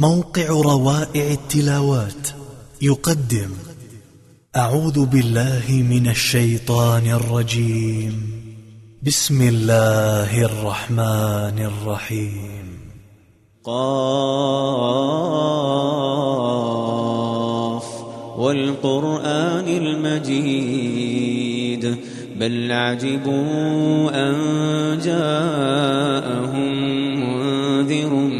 موقع روائع التلاوات يقدم أعوذ بالله من الشيطان الرجيم. بسم الله الرحمن الرحيم. قاف والقرآن المجيد بل عجبوا أن جاءهم منذر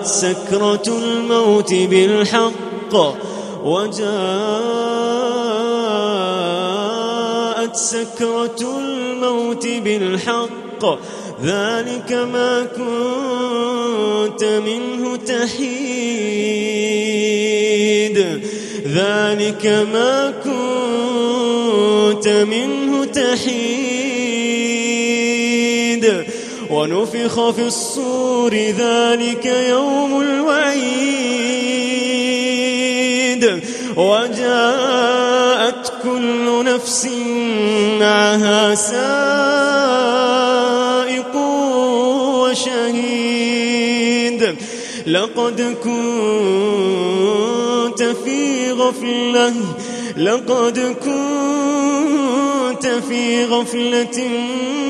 وجاءت سكرة الموت بالحق وجاءت سكرة الموت بالحق ذلك ما كنت منه تحيد ذلك ما كنت منه تحيد ونفخ في الصور ذلك يوم الوعيد. وجاءت كل نفس معها سائق وشهيد. لقد كنت في غفلة لقد كنت في غفلة من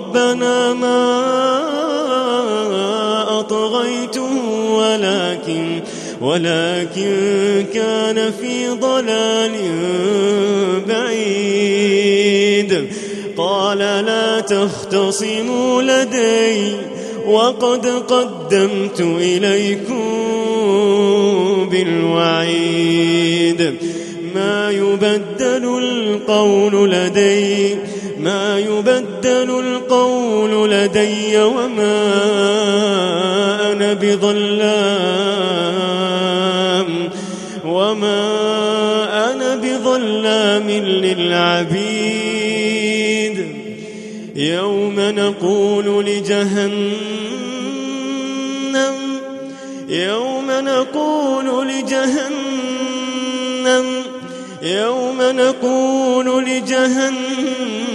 ولكن كان في ضلال بعيد. قال لا تختصموا لدي وقد قدمت إليكم بالوعيد. ما يبدل القول لدي ما يبدل القول لدي وما أنا بظلام وما أنا بظلام للعبيد. يوم نقول لجهنم يوم نقول لجهنم يوم نقول لجهنم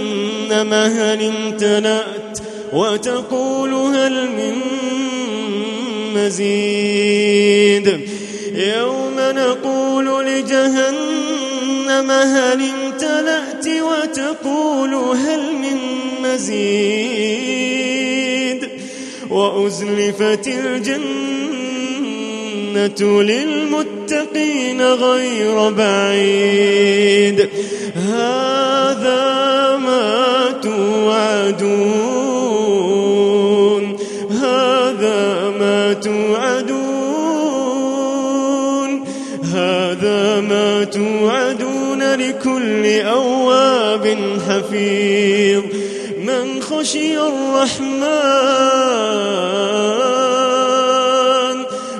هل امتلأت وتقول هل من مزيد يوم نقول لجهنم هل امتلأت وتقول هل من مزيد وأزلفت الجنة للمتقين غير بعيد. هذا ما توعدون. هذا ما توعدون. هذا ما توعدون لكل أواب حفيظ. من خشي الرحمن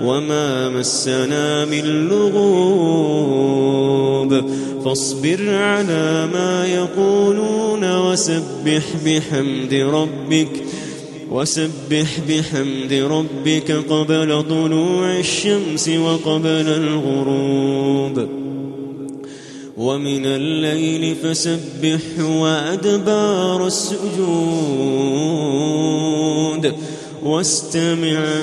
وما مسنا من لغوب فاصبر على ما يقولون وسبح بحمد ربك وسبح بحمد ربك قبل طلوع الشمس وقبل الغروب ومن الليل فسبح وأدبار السجود واستمع